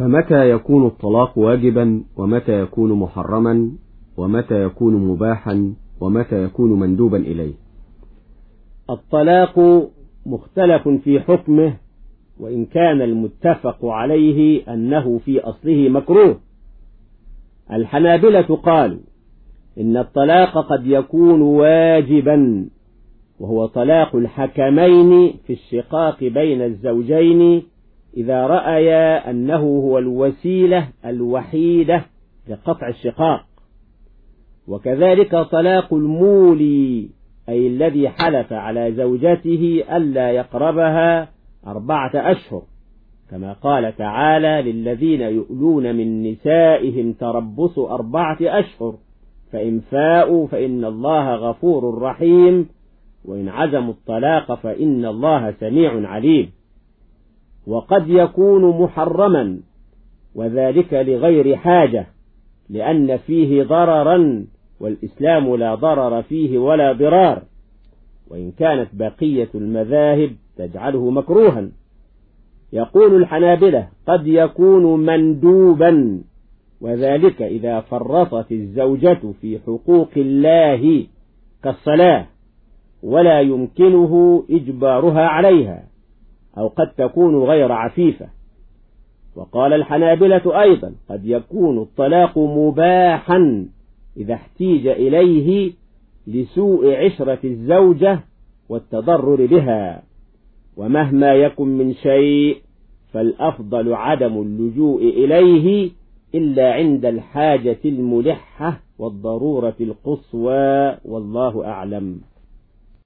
فمتى يكون الطلاق واجبا؟ ومتى يكون محرما؟ ومتى يكون مباحا؟ ومتى يكون مندوبا إليه؟ الطلاق مختلف في حكمه وإن كان المتفق عليه أنه في أصله مكروه. الحنابلة قالوا إن الطلاق قد يكون واجبا وهو طلاق الحكمين في الشقاق بين الزوجين إذا رأيا أنه هو الوسيلة الوحيدة لقطع الشقاق. وكذلك طلاق المولي أي الذي حلف على زوجته ألا يقربها أربعة أشهر. كما قال تعالى للذين يؤلون من نسائهم تربص أربعة أشهر فإن فاءوا فإن الله غفور رحيم وإن عزموا الطلاق فإن الله سميع عليم. وقد يكون محرما وذلك لغير حاجة لأن فيه ضررا والإسلام لا ضرر فيه ولا ضرار. وإن كانت بقية المذاهب تجعله مكروها. يقول الحنابلة قد يكون مندوبا وذلك إذا فرطت الزوجة في حقوق الله كالصلاة ولا يمكنه إجبارها عليها. أو قد تكون غير عفيفة. وقال الحنابلة أيضا قد يكون الطلاق مباحا إذا احتيج إليه لسوء عشرة الزوجة والتضرر بها. ومهما يكن من شيء فالأفضل عدم اللجوء إليه إلا عند الحاجة الملحة والضرورة القصوى والله أعلم.